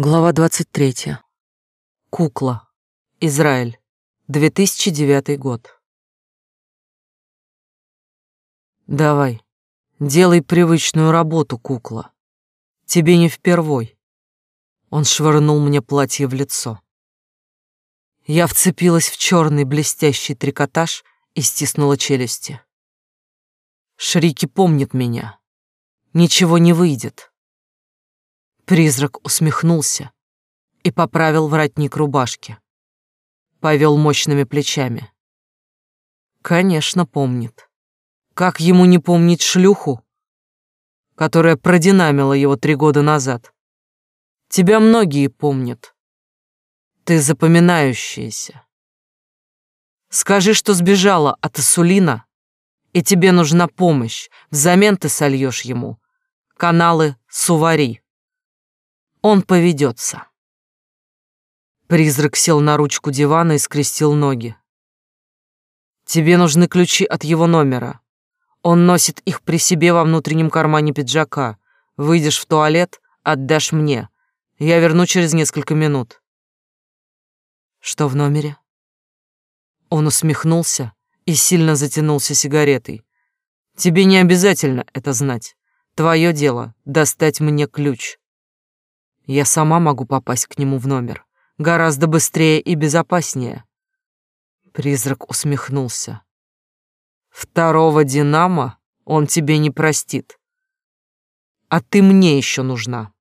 Глава 23. Кукла. Израиль. 2009 год. Давай, делай привычную работу, кукла. Тебе не впервой. Он швырнул мне платье в лицо. Я вцепилась в черный блестящий трикотаж и стиснула челюсти. Шрики помнит меня. Ничего не выйдет. Призрак усмехнулся и поправил воротник рубашки. Повел мощными плечами. Конечно, помнит. Как ему не помнить шлюху, которая продинамила его три года назад? Тебя многие помнят. Ты запоминающаяся. Скажи, что сбежала от Асулина, и тебе нужна помощь. Взамен ты сольешь ему каналы Сувари он поведется. Призрак сел на ручку дивана и скрестил ноги. Тебе нужны ключи от его номера. Он носит их при себе во внутреннем кармане пиджака. Выйдешь в туалет, отдашь мне. Я верну через несколько минут. Что в номере? Он усмехнулся и сильно затянулся сигаретой. Тебе не обязательно это знать. Твое дело — достать мне ключ. Я сама могу попасть к нему в номер. Гораздо быстрее и безопаснее. Призрак усмехнулся. Второго Динамо он тебе не простит. А ты мне еще нужна.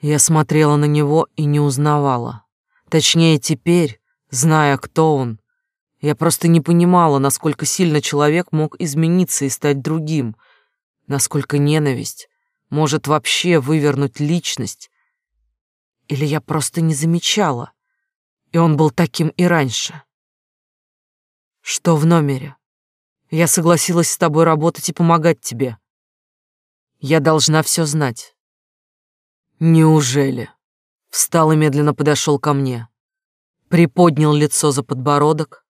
Я смотрела на него и не узнавала. Точнее, теперь, зная, кто он, я просто не понимала, насколько сильно человек мог измениться и стать другим, насколько ненависть может вообще вывернуть личность или я просто не замечала, и он был таким и раньше? Что в номере? Я согласилась с тобой работать и помогать тебе. Я должна все знать. Неужели? Встал и медленно подошел ко мне. Приподнял лицо за подбородок.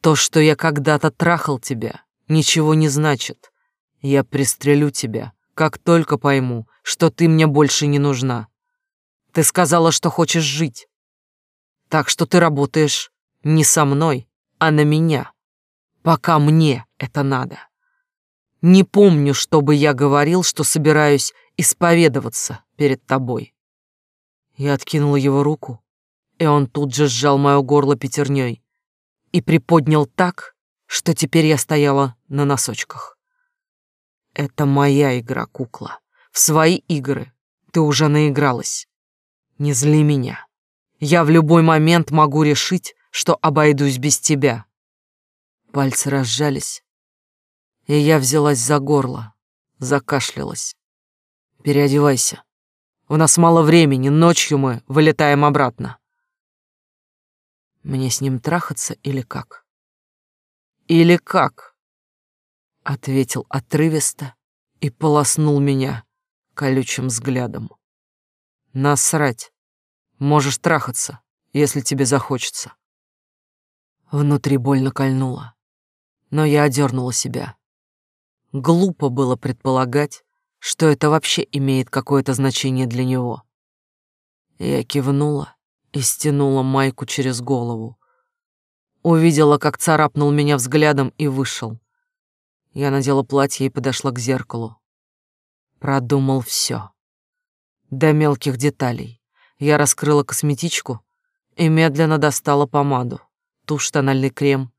То, что я когда-то трахал тебя, ничего не значит. Я пристрелю тебя, как только пойму, что ты мне больше не нужна. Ты сказала, что хочешь жить. Так что ты работаешь не со мной, а на меня. Пока мне это надо. Не помню, чтобы я говорил, что собираюсь исповедоваться перед тобой. Я откинула его руку, и он тут же сжал мое горло пятерней и приподнял так, что теперь я стояла на носочках. Это моя игра, кукла. В свои игры ты уже наигралась. Не зли меня. Я в любой момент могу решить, что обойдусь без тебя. Пальцы разжались, и я взялась за горло, закашлялась. Переодевайся. У нас мало времени, ночью мы вылетаем обратно. Мне с ним трахаться или как? Или как? Ответил отрывисто и полоснул меня колючим взглядом. Насрать. Можешь трахаться, если тебе захочется. Внутри больно кольнуло, но я одернула себя. Глупо было предполагать, что это вообще имеет какое-то значение для него. Я кивнула и стянула майку через голову. Увидела, как царапнул меня взглядом и вышел. Я надела платье и подошла к зеркалу. Продумал все до мелких деталей. Я раскрыла косметичку и медленно достала помаду, тушь, тональный крем,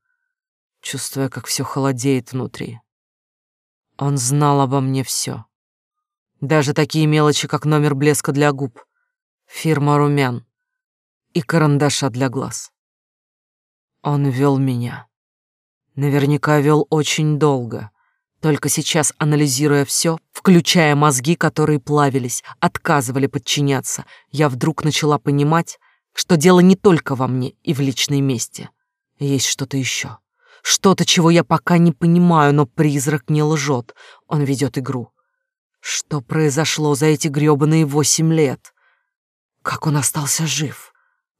чувствуя, как все холодеет внутри. Он знал обо мне все. Даже такие мелочи, как номер блеска для губ, фирма румян и карандаша для глаз. Он вел меня. Наверняка вел очень долго — только сейчас, анализируя все, включая мозги, которые плавились, отказывали подчиняться, я вдруг начала понимать, что дело не только во мне и в личной месте. Есть что-то еще. Что-то, чего я пока не понимаю, но призрак не лжет. Он ведет игру. Что произошло за эти грёбаные восемь лет? Как он остался жив?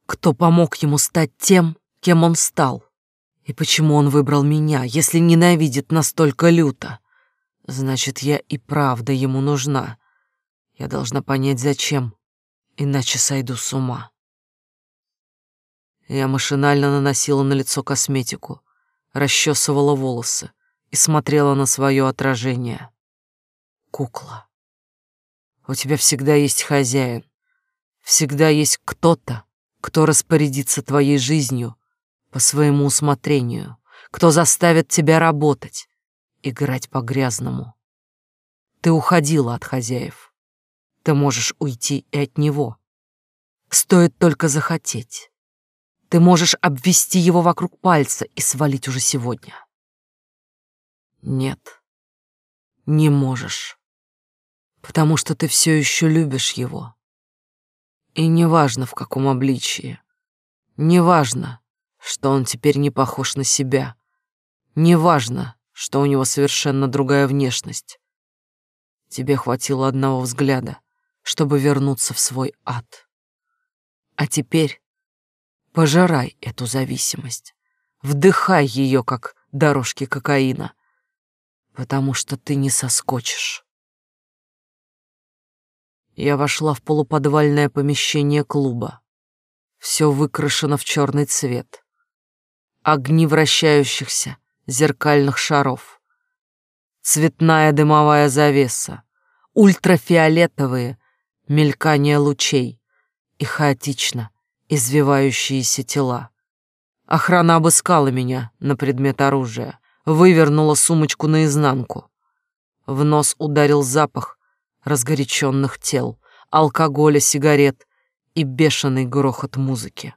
Кто помог ему стать тем, кем он стал? И почему он выбрал меня, если ненавидит настолько люто? Значит, я и правда ему нужна. Я должна понять, зачем. иначе сойду с ума. Я машинально наносила на лицо косметику, расчесывала волосы и смотрела на свое отражение. Кукла. У тебя всегда есть хозяин, всегда есть кто-то, кто распорядится твоей жизнью по своему усмотрению, кто заставит тебя работать, играть по-грязному. Ты уходила от хозяев. Ты можешь уйти и от него. Стоит только захотеть. Ты можешь обвести его вокруг пальца и свалить уже сегодня. Нет, не можешь, потому что ты все еще любишь его. И неважно, в каком обличии, неважно, что он теперь не похож на себя, неважно, что у него совершенно другая внешность. Тебе хватило одного взгляда, чтобы вернуться в свой ад. А теперь Пожирай эту зависимость. Вдыхай ее, как дорожки кокаина, потому что ты не соскочишь. Я вошла в полуподвальное помещение клуба. Все выкрашено в черный цвет. Огни вращающихся зеркальных шаров. Цветная дымовая завеса. Ультрафиолетовые мелькания лучей. И хаотично извивающиеся тела. Охрана обыскала меня на предмет оружия, вывернула сумочку наизнанку. В нос ударил запах разгоряченных тел, алкоголя, сигарет и бешеный грохот музыки.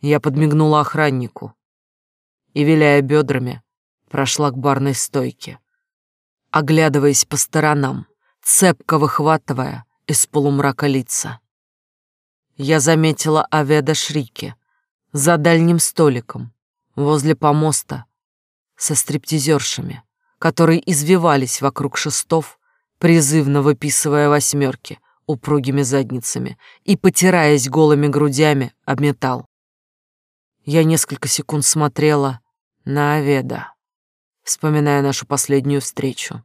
Я подмигнула охраннику и, виляя бедрами, прошла к барной стойке, оглядываясь по сторонам, цепко выхватывая из полумрака лица я заметила Аведа Шрики за дальним столиком, возле помоста, со стриптизершами, которые извивались вокруг шестов, призывно выписывая восьмерки упругими задницами и потираясь голыми грудями об металл. Я несколько секунд смотрела на Аведа, вспоминая нашу последнюю встречу.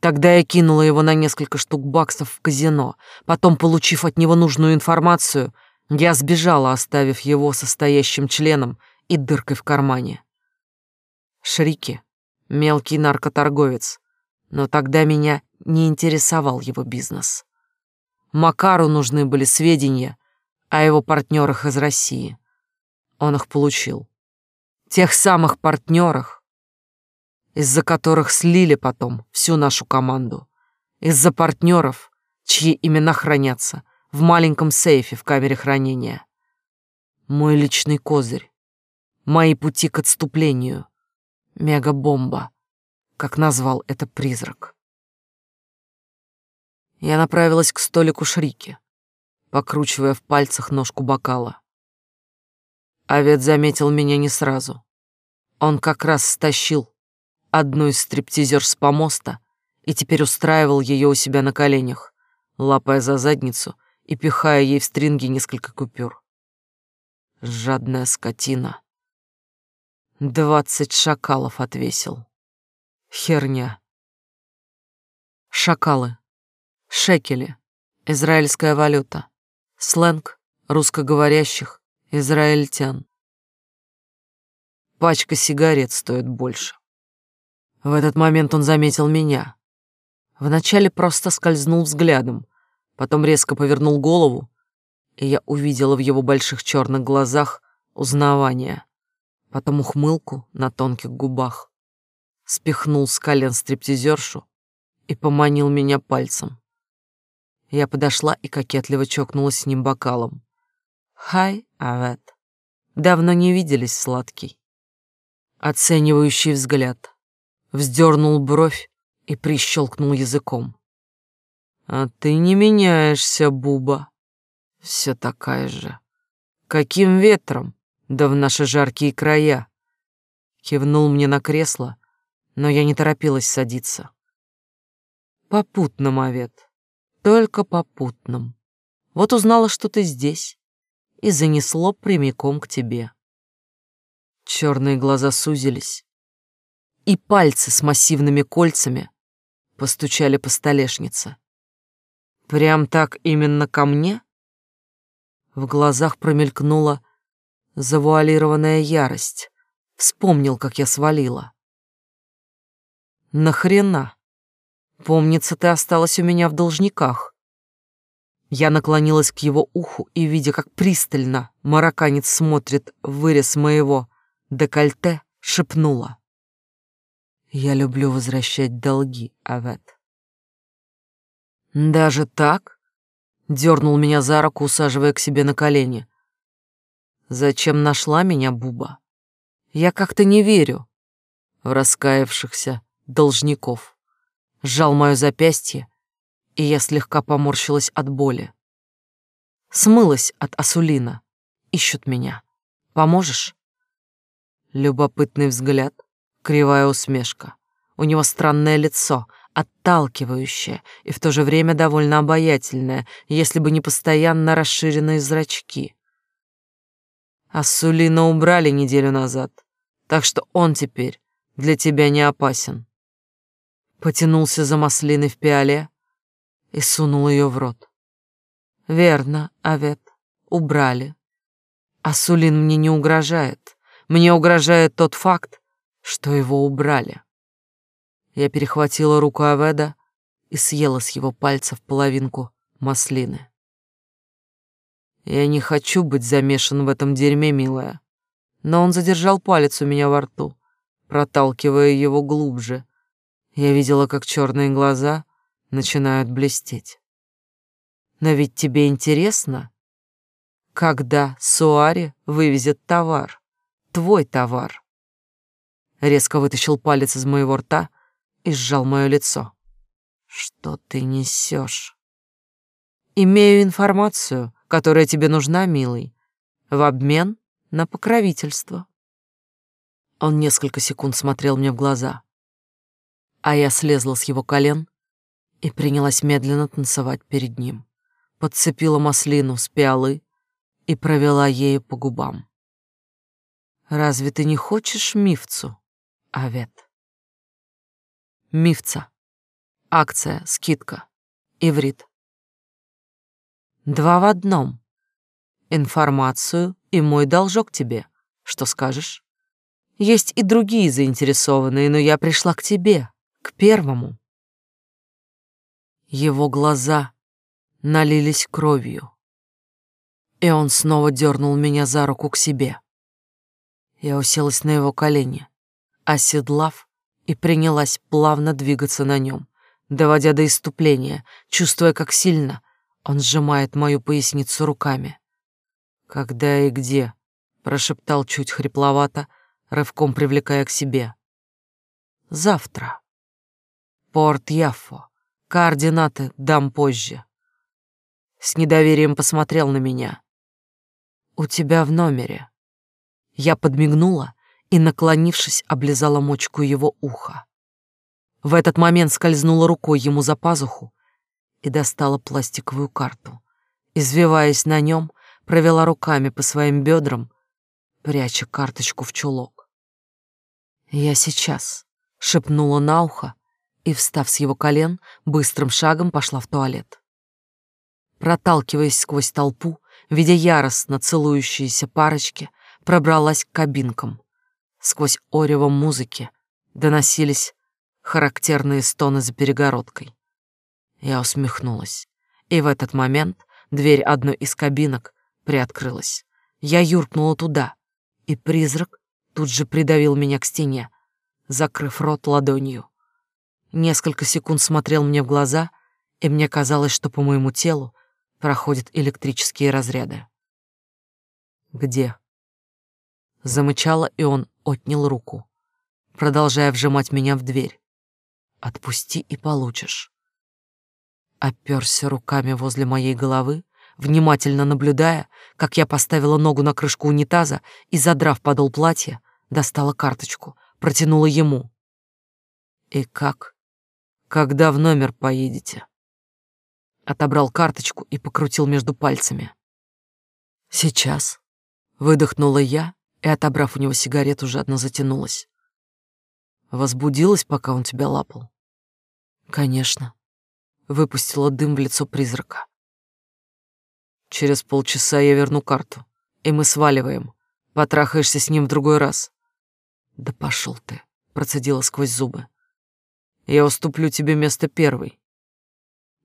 Тогда я кинула его на несколько штук баксов в казино. Потом, получив от него нужную информацию, я сбежала, оставив его состоящим членом и дыркой в кармане. Шрики — мелкий наркоторговец, но тогда меня не интересовал его бизнес. Макару нужны были сведения о его партнерах из России. Он их получил. Тех самых партнерах, из-за которых слили потом всю нашу команду. Из-за партнеров, чьи имена хранятся в маленьком сейфе в камере хранения. Мой личный козырь. Мои пути к отступлению. Мегабомба, как назвал это призрак. Я направилась к столику Шрики, покручивая в пальцах ножку бокала. Овет заметил меня не сразу. Он как раз стащил одну из стриптизер с помоста и теперь устраивал ее у себя на коленях, лапая за задницу и пихая ей в стринги несколько купюр. Жадная скотина. Двадцать шакалов отвесил. Херня. Шакалы. Шекели. Израильская валюта. Сленг русскоговорящих израильтян. Пачка сигарет стоит больше. В этот момент он заметил меня. Вначале просто скользнул взглядом, потом резко повернул голову, и я увидела в его больших черных глазах узнавание, потом ухмылку на тонких губах. Спихнул с колен стриптизершу и поманил меня пальцем. Я подошла и кокетливо чокнулась с ним бокалом. «Хай, Авет. Давно не виделись, сладкий». Оценивающий взгляд вздернул бровь и прищелкнул языком. «А ты не меняешься, Буба. Все такая же. Каким ветром? Да в наши жаркие края!» Кивнул мне на кресло, но я не торопилась садиться. «Попутным, Овет, только попутным. Вот узнала, что ты здесь, и занесло прямиком к тебе». Черные глаза сузились, и пальцы с массивными кольцами постучали по столешнице. Прям так именно ко мне? В глазах промелькнула завуалированная ярость. Вспомнил, как я свалила. Нахрена? Помнится, ты осталась у меня в должниках. Я наклонилась к его уху и, видя, как пристально марокканец смотрит вырез моего декольте, шепнула. Я люблю возвращать долги, Авет. Даже так? Дернул меня за руку, усаживая к себе на колени. Зачем нашла меня Буба? Я как-то не верю в раскаявшихся должников. Сжал мое запястье, и я слегка поморщилась от боли. Смылась от Асулина. Ищут меня. Поможешь? Любопытный взгляд, кривая усмешка. У него странное лицо, отталкивающее и в то же время довольно обаятельное, если бы не постоянно расширенные зрачки. Асулина убрали неделю назад, так что он теперь для тебя не опасен. Потянулся за маслиной в пиале и сунул ее в рот. Верно, Авет, убрали. Асулин мне не угрожает. Мне угрожает тот факт, что его убрали. Я перехватила руку Аведа и съела с его пальцев половинку маслины. Я не хочу быть замешан в этом дерьме, милая. Но он задержал палец у меня во рту, проталкивая его глубже. Я видела, как черные глаза начинают блестеть. Но ведь тебе интересно, когда Суари вывезет товар, твой товар. Резко вытащил палец из моего рта и сжал мое лицо. Что ты несешь? Имею информацию, которая тебе нужна, милый, в обмен на покровительство. Он несколько секунд смотрел мне в глаза, а я слезла с его колен и принялась медленно танцевать перед ним. Подцепила маслину с пиалы и провела ею по губам. «Разве ты не хочешь мифцу, Авет?» Мифца. Акция, скидка. Иврит. Два в одном. Информацию и мой должок тебе. Что скажешь? Есть и другие заинтересованные, но я пришла к тебе, к первому. Его глаза налились кровью, и он снова дернул меня за руку к себе. Я уселась на его колени, оседлав и принялась плавно двигаться на нем, доводя до иступления, чувствуя, как сильно он сжимает мою поясницу руками. «Когда и где?» — прошептал чуть хрипловато, рывком привлекая к себе. «Завтра. Порт Яффо. Координаты дам позже». С недоверием посмотрел на меня. «У тебя в номере». Я подмигнула и, наклонившись, облизала мочку его уха. В этот момент скользнула рукой ему за пазуху и достала пластиковую карту. Извиваясь на нем, провела руками по своим бедрам, пряча карточку в чулок. «Я сейчас», — шепнула на ухо и, встав с его колен, быстрым шагом пошла в туалет. Проталкиваясь сквозь толпу, видя яростно целующиеся парочки, пробралась к кабинкам. Сквозь орево музыки доносились характерные стоны за перегородкой. Я усмехнулась, и в этот момент дверь одной из кабинок приоткрылась. Я юркнула туда, и призрак тут же придавил меня к стене, закрыв рот ладонью. Несколько секунд смотрел мне в глаза, и мне казалось, что по моему телу проходят электрические разряды. «Где?» Замычала, и он отнял руку, продолжая вжимать меня в дверь. «Отпусти и получишь». Оперся руками возле моей головы, внимательно наблюдая, как я поставила ногу на крышку унитаза и, задрав подол платья, достала карточку, протянула ему. «И как? Когда в номер поедете?» Отобрал карточку и покрутил между пальцами. «Сейчас», — выдохнула я и, отобрав у него сигарету, жадно затянулась. Возбудилась, пока он тебя лапал? Конечно. выпустила дым в лицо призрака. Через полчаса я верну карту, и мы сваливаем. Потрахаешься с ним в другой раз. Да пошел ты, процедила сквозь зубы. Я уступлю тебе место первой.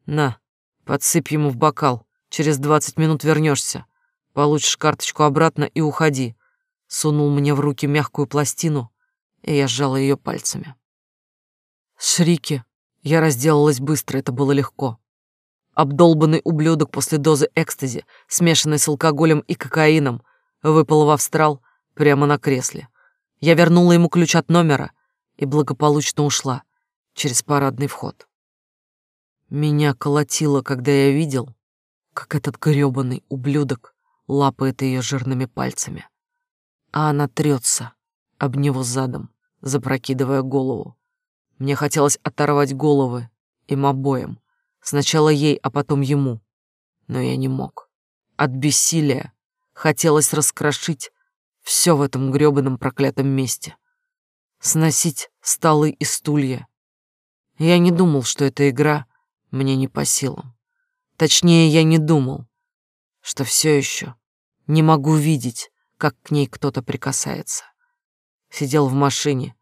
На, подсыпь ему в бокал. Через двадцать минут вернешься. Получишь карточку обратно и уходи. Сунул мне в руки мягкую пластину, и я сжала ее пальцами. Шрики. Я разделалась быстро, это было легко. Обдолбанный ублюдок после дозы экстази, смешанной с алкоголем и кокаином, выпал в австрал прямо на кресле. Я вернула ему ключ от номера и благополучно ушла через парадный вход. Меня колотило, когда я видел, как этот грёбаный ублюдок лапает ее жирными пальцами, а она трется об него задом, запрокидывая голову. Мне хотелось оторвать головы им обоим, сначала ей, а потом ему, но я не мог. От бессилия хотелось раскрошить все в этом грёбаном проклятом месте, сносить столы и стулья. Я не думал, что эта игра мне не по силам. Точнее, я не думал, что все еще не могу видеть, как к ней кто-то прикасается. Сидел в машине,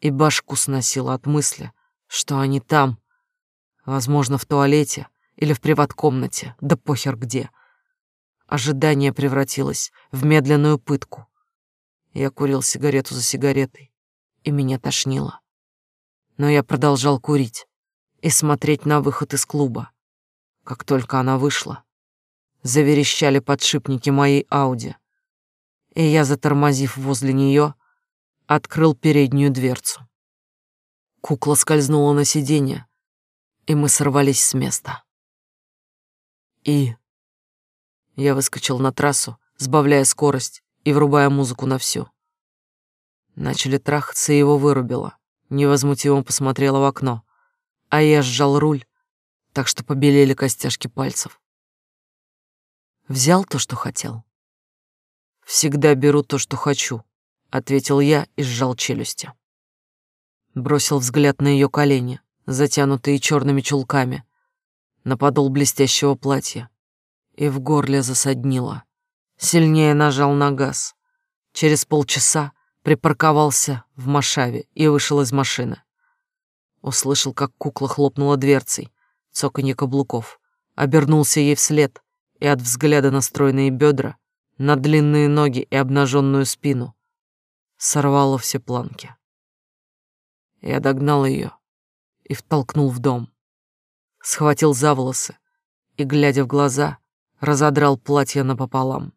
и башку сносило от мысли, что они там, возможно, в туалете или в приват-комнате, да похер где. Ожидание превратилось в медленную пытку. Я курил сигарету за сигаретой, и меня тошнило. Но я продолжал курить и смотреть на выход из клуба. Как только она вышла, заверещали подшипники моей Ауди, и я, затормозив возле нее, открыл переднюю дверцу. Кукла скользнула на сиденье, и мы сорвались с места. И я выскочил на трассу, сбавляя скорость и врубая музыку на всю. Начали трахаться, и его вырубило. Невозмутимо посмотрела в окно, а я сжал руль, так что побелели костяшки пальцев. Взял то, что хотел. Всегда беру то, что хочу, ответил я и сжал челюсти. Бросил взгляд на ее колени, затянутые черными чулками, на подол блестящего платья, и в горле засаднило. Сильнее нажал на газ. Через полчаса припарковался в Машаве и вышел из машины. Услышал, как кукла хлопнула дверцей, цоканье каблуков, обернулся ей вслед, и от взгляда на стройные бедра, на длинные ноги и обнаженную спину сорвало все планки. Я догнал ее и втолкнул в дом. Схватил за волосы и, глядя в глаза, разодрал платье напополам.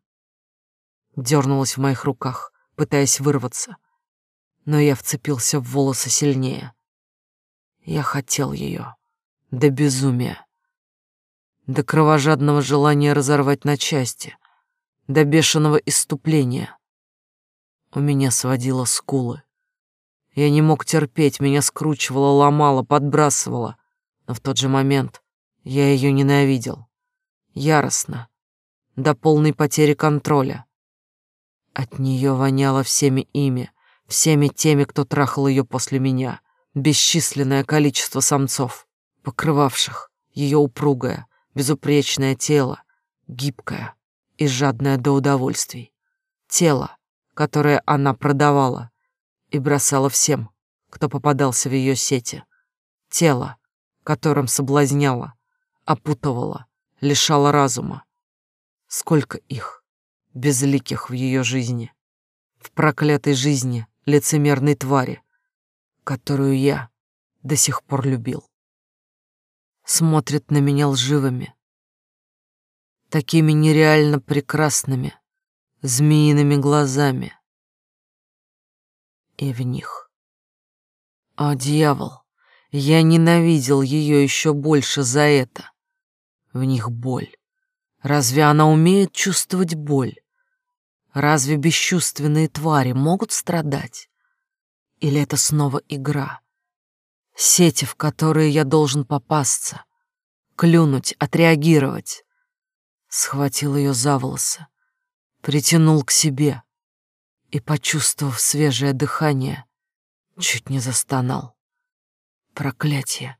Дернулась в моих руках, пытаясь вырваться, но я вцепился в волосы сильнее. Я хотел ее до безумия, до кровожадного желания разорвать на части, до бешеного иступления. У меня сводило скулы. Я не мог терпеть, меня скручивало, ломало, подбрасывало. Но в тот же момент я ее ненавидел. Яростно. До полной потери контроля. От нее воняло всеми ими, всеми теми, кто трахал ее после меня. Бесчисленное количество самцов, покрывавших ее упругое, безупречное тело, гибкое и жадное до удовольствий. Тело, которое она продавала и бросала всем, кто попадался в ее сети. Тело, которым соблазняла, опутывала, лишала разума. Сколько их, безликих в ее жизни, в проклятой жизни лицемерной твари, которую я до сих пор любил. Смотрит на меня лживыми, такими нереально прекрасными, змеиными глазами. И в них. О, дьявол, я ненавидел ее еще больше за это. В них боль. Разве она умеет чувствовать боль? Разве бесчувственные твари могут страдать? Или это снова игра? Сети, в которые я должен попасться, клюнуть, отреагировать. Схватил ее за волосы, притянул к себе и, почувствовав свежее дыхание, чуть не застонал. Проклятие!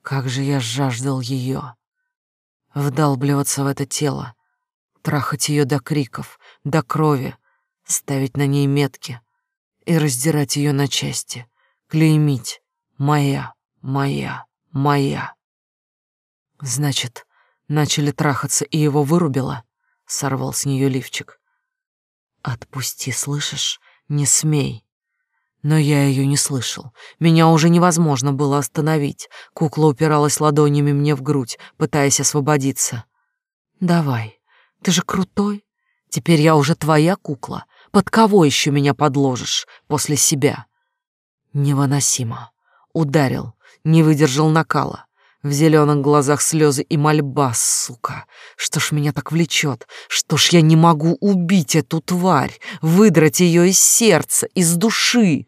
Как же я жаждал ее. Вдалбливаться в это тело, трахать ее до криков, до крови, ставить на ней метки и раздирать ее на части, клеймить «моя, моя, моя». Значит, начали трахаться и его вырубило, сорвал с нее лифчик. Отпусти, слышишь? Не смей. Но я ее не слышал. Меня уже невозможно было остановить. Кукла упиралась ладонями мне в грудь, пытаясь освободиться. «Давай, ты же крутой. Теперь я уже твоя кукла. Под кого еще меня подложишь после себя?» Невыносимо. Ударил, не выдержал накала. В зеленых глазах слезы и мольба, сука. Что ж меня так влечет? Что ж я не могу убить эту тварь, выдрать ее из сердца, из души?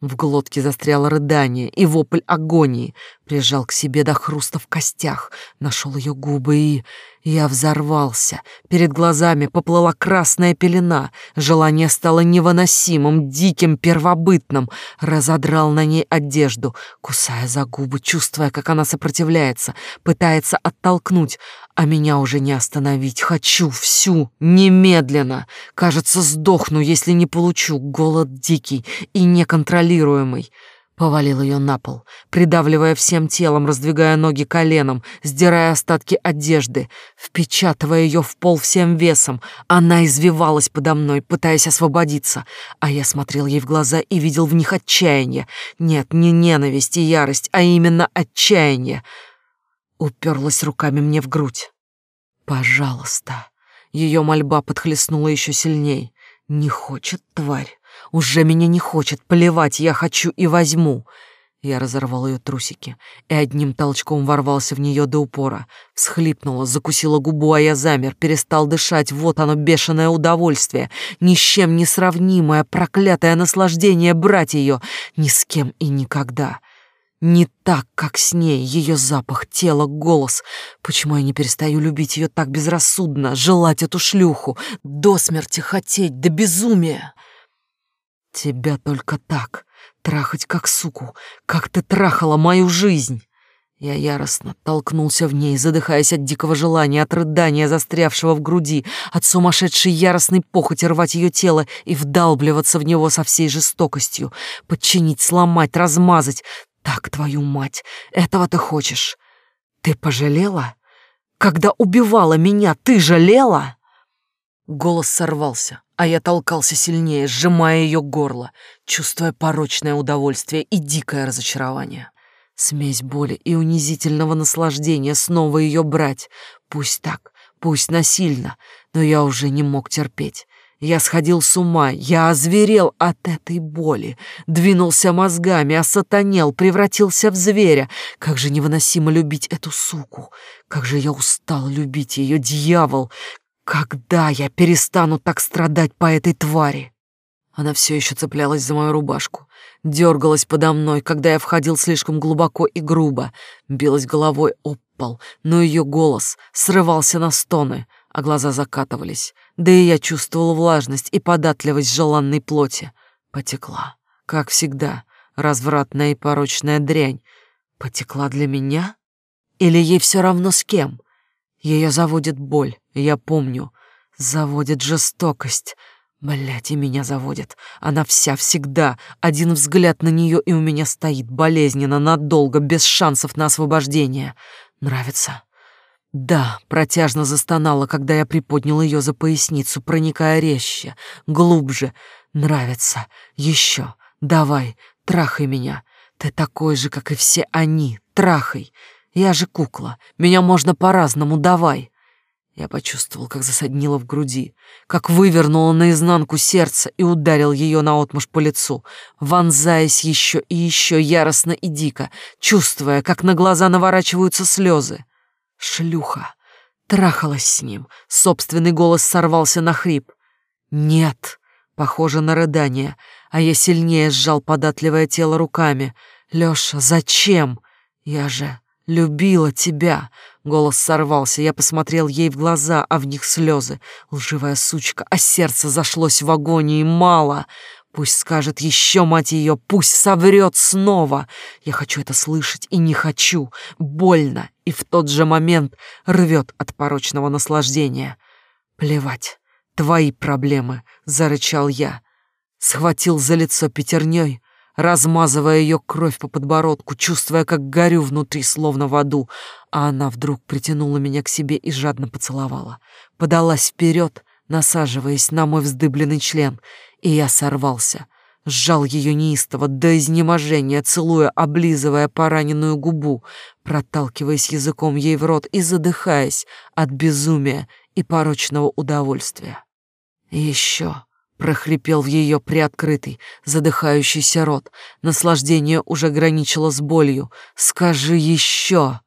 В глотке застряло рыдание и вопль агонии. Прижал к себе до хруста в костях, нашел ее губы и... Я взорвался. Перед глазами поплыла красная пелена. Желание стало невыносимым, диким, первобытным. Разодрал на ней одежду, кусая за губы, чувствуя, как она сопротивляется, пытается оттолкнуть, а меня уже не остановить. Хочу всю, немедленно. Кажется, сдохну, если не получу. Голод дикий и неконтролируемый. Повалил ее на пол, придавливая всем телом, раздвигая ноги коленом, сдирая остатки одежды, впечатывая ее в пол всем весом. Она извивалась подо мной, пытаясь освободиться, а я смотрел ей в глаза и видел в них отчаяние. Нет, не ненависть и ярость, а именно отчаяние. Уперлась руками мне в грудь. «Пожалуйста». Ее мольба подхлестнула еще сильней. «Не хочет, тварь. Уже меня не хочет, плевать, я хочу и возьму. Я разорвал ее трусики и одним толчком ворвался в нее до упора. Всхлипнула, закусила губу, а я замер, перестал дышать. Вот оно, бешеное удовольствие, ни с чем не сравнимое, проклятое наслаждение брать ее, ни с кем и никогда. Не так, как с ней, ее запах, тело, голос. Почему я не перестаю любить ее так безрассудно, желать эту шлюху, до смерти хотеть, до безумия? Тебя только так, трахать как суку, как ты трахала мою жизнь. Я яростно толкнулся в ней, задыхаясь от дикого желания, от рыдания, застрявшего в груди, от сумасшедшей яростной похоти рвать ее тело и вдалбливаться в него со всей жестокостью, подчинить, сломать, размазать. Так, твою мать, этого ты хочешь? Ты пожалела? Когда убивала меня, ты жалела? Голос сорвался, а я толкался сильнее, сжимая ее горло, чувствуя порочное удовольствие и дикое разочарование. Смесь боли и унизительного наслаждения снова ее брать. Пусть так, пусть насильно, но я уже не мог терпеть. Я сходил с ума, я озверел от этой боли, двинулся мозгами, осатанел, превратился в зверя. Как же невыносимо любить эту суку, как же я устал любить ее, дьявол, когда я перестану так страдать по этой твари? Она все еще цеплялась за мою рубашку, дергалась подо мной, когда я входил слишком глубоко и грубо, билась головой об пол, но ее голос срывался на стоны, а глаза закатывались, да и я чувствовал влажность и податливость желанной плоти. Потекла, как всегда, развратная и порочная дрянь. Потекла для меня? Или ей все равно с кем? Ее заводит боль, я помню. Заводит жестокость. Блять, и меня заводит. Она вся, всегда. Один взгляд на нее, и у меня стоит болезненно, надолго, без шансов на освобождение. Нравится? Да, протяжно застонала, когда я приподнял ее за поясницу, проникая резче, глубже. Нравится. Еще. Давай, трахай меня. Ты такой же, как и все они. Трахай. Я же кукла. Меня можно по-разному. Давай. Я почувствовал, как засаднило в груди, как вывернуло наизнанку сердце и ударил ее наотмашь по лицу, вонзаясь еще и еще яростно и дико, чувствуя, как на глаза наворачиваются слезы. Шлюха. Трахалась с ним. Собственный голос сорвался на хрип. «Нет!» Похоже на рыдание, а я сильнее сжал податливое тело руками. «Лёша, зачем? Я же любила тебя!» Голос сорвался, я посмотрел ей в глаза, а в них слезы. Лживая сучка, а сердце зашлось в агонии. Мало, Пусть скажет еще, мать ее, пусть соврет снова. Я хочу это слышать и не хочу. Больно и в тот же момент рвет от порочного наслаждения. Плевать, твои проблемы, зарычал я. Схватил за лицо пятерней, размазывая ее кровь по подбородку, чувствуя, как горю внутри, словно в аду, а она вдруг притянула меня к себе и жадно поцеловала. Подалась вперед, насаживаясь на мой вздыбленный член, и я сорвался. Сжал ее неистово до изнеможения, целуя, облизывая пораненную губу, проталкиваясь языком ей в рот и задыхаясь от безумия и порочного удовольствия. еще прохрипел в ее приоткрытый, задыхающийся рот. Наслаждение уже граничило с болью. «Скажи еще!»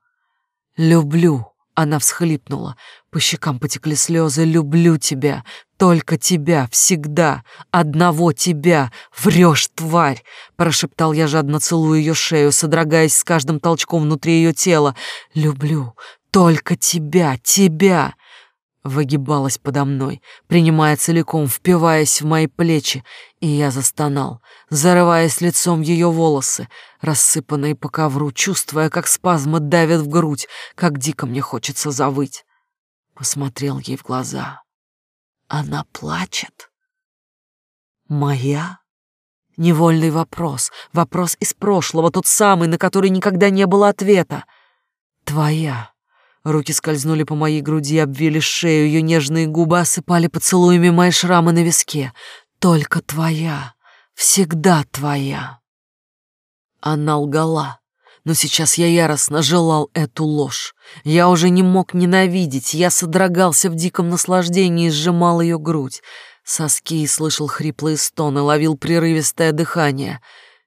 «Люблю!» Она всхлипнула. По щекам потекли слезы. «Люблю тебя! Только тебя! Всегда! Одного тебя! Врешь, тварь!» Прошептал я, жадно целуя ее шею, содрогаясь с каждым толчком внутри ее тела. «Люблю! Только тебя! Тебя!» Выгибалась подо мной, принимая целиком, впиваясь в мои плечи, и я застонал, зарываясь лицом в ее волосы, рассыпанные по ковру, чувствуя, как спазмы давят в грудь, как дико мне хочется завыть. Посмотрел ей в глаза. Она плачет. Моя? Невольный вопрос, вопрос из прошлого, тот самый, на который никогда не было ответа. Твоя. Руки скользнули по моей груди, обвили шею, ее нежные губы осыпали поцелуями мои шрамы на виске. Только твоя, всегда твоя. Она лгала, но сейчас я яростно желал эту ложь. Я уже не мог ненавидеть, я содрогался в диком наслаждении и сжимал ее грудь. Соски слышал хриплые стоны, ловил прерывистое дыхание.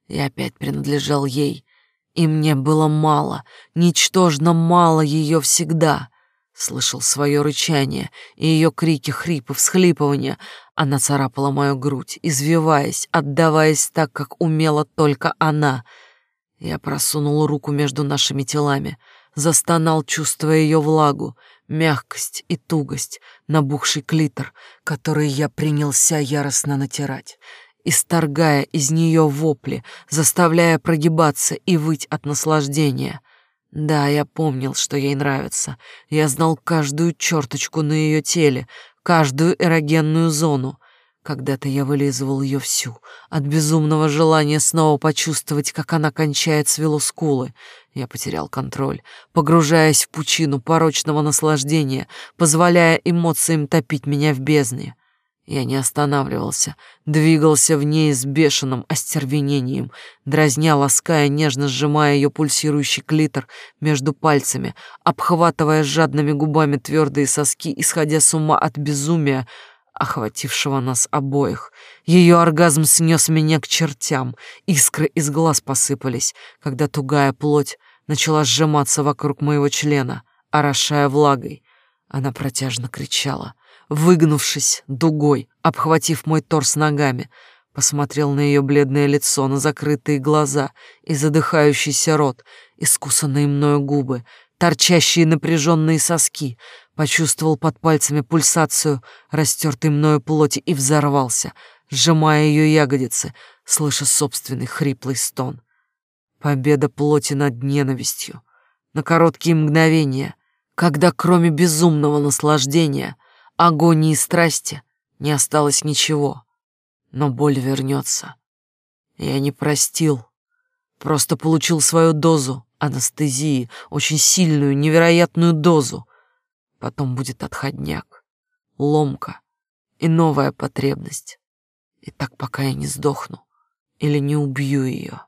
И опять принадлежал ей. И мне было мало, ничтожно мало ее всегда. Слышал свое рычание и ее крики, хрипы, всхлипывания. Она царапала мою грудь, извиваясь, отдаваясь так, как умела только она. Я просунул руку между нашими телами, застонал, чувствуя ее влагу, мягкость и тугость, набухший клитор, который я принялся яростно натирать исторгая из нее вопли, заставляя прогибаться и выть от наслаждения. Да, я помнил, что ей нравится. Я знал каждую черточку на ее теле, каждую эрогенную зону. Когда-то я вылизывал ее всю, от безумного желания снова почувствовать, как она кончает свело скулы. Я потерял контроль, погружаясь в пучину порочного наслаждения, позволяя эмоциям топить меня в бездне. Я не останавливался, двигался в ней с бешеным остервенением, дразня, лаская, нежно сжимая ее пульсирующий клитор между пальцами, обхватывая жадными губами твердые соски, исходя с ума от безумия, охватившего нас обоих. Ее оргазм снес меня к чертям, искры из глаз посыпались, когда тугая плоть начала сжиматься вокруг моего члена, орошая влагой. Она протяжно кричала — выгнувшись дугой, обхватив мой торс ногами, посмотрел на ее бледное лицо, на закрытые глаза и задыхающийся рот, искусанные мною губы, торчащие напряженные соски, почувствовал под пальцами пульсацию растертой мною плоти и взорвался, сжимая ее ягодицы, слыша собственный хриплый стон. Победа плоти над ненавистью. На короткие мгновения, когда кроме безумного наслаждения — агонии страсти не осталось ничего, но боль вернется. Я не простил, просто получил свою дозу анестезии, очень сильную, невероятную дозу. Потом будет отходняк, ломка и новая потребность. И так пока я не сдохну или не убью ее.